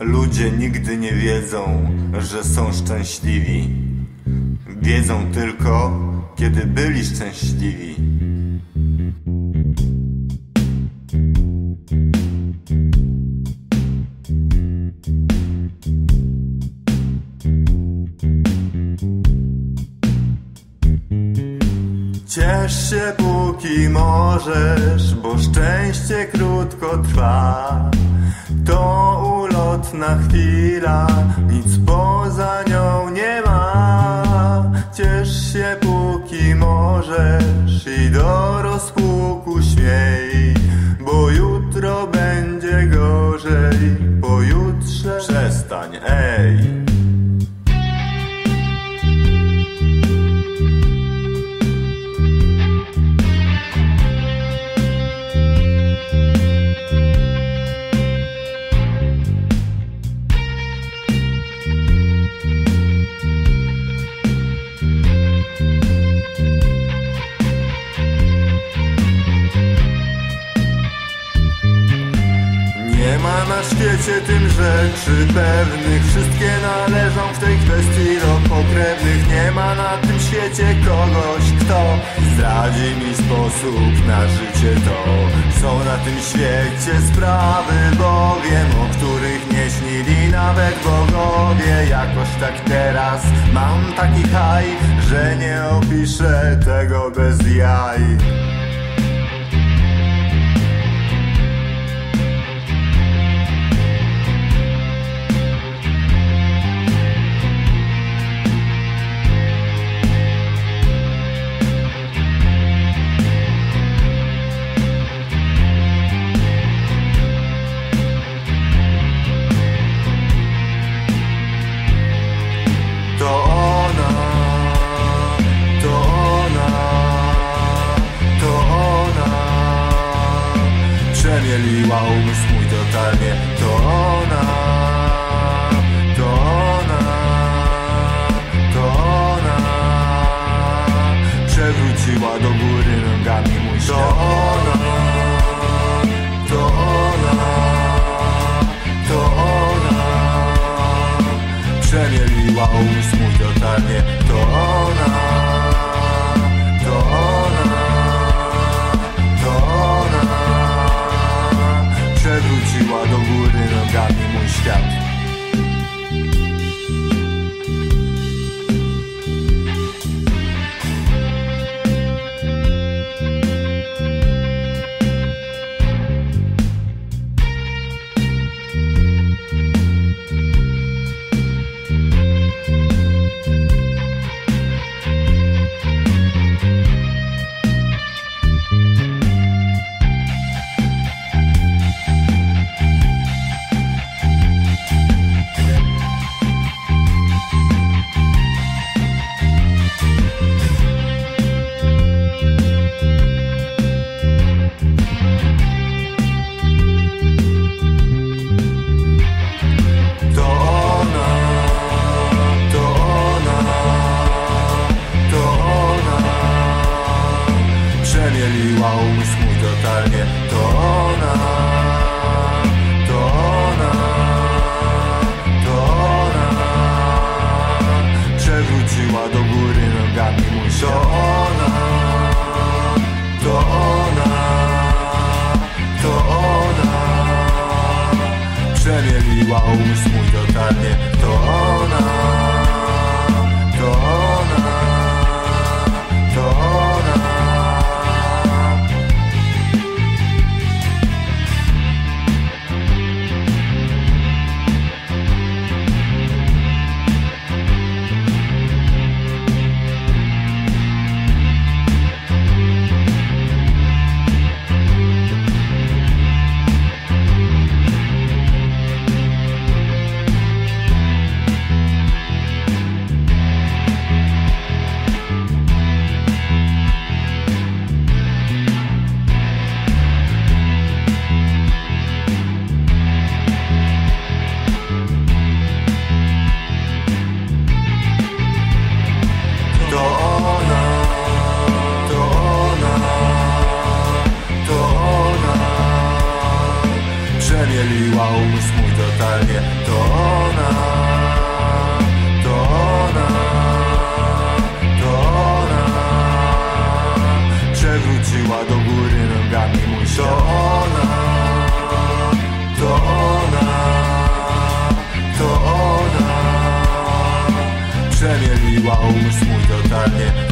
Ludzie nigdy nie wiedzą, że są szczęśliwi. Wiedzą tylko, kiedy byli szczęśliwi. Ciesz się póki możesz, bo szczęście krótko trwa. To ulotna chwila, nic poza nią nie ma. Ciesz się póki możesz i do rozpuku śmiej, bo jutro będzie gorzej, pojutrze przestań, ej. Na świecie tym rzeczy pewnych Wszystkie należą w tej kwestii do pokrewnych. Nie ma na tym świecie kogoś, kto zdradzi mi sposób na życie. To Są na tym świecie sprawy bowiem O których nie śnili nawet bogowie. Jakoś tak teraz mam taki haj Że nie opiszę tego bez jaj Przemieliła umysł mój totalnie. To ona, to ona, to ona. Przewróciła do góry nogami mój świat. To ona, to ona, to ona. Przemieliła umysł mój totalnie Przemieliła umysł mój totalnie To ona, to ona, to ona. Przewróciła do góry nogami mój To ona, to ona, to ona. Przemieliła umysł mój totalnie To ona Umysł mój totalnie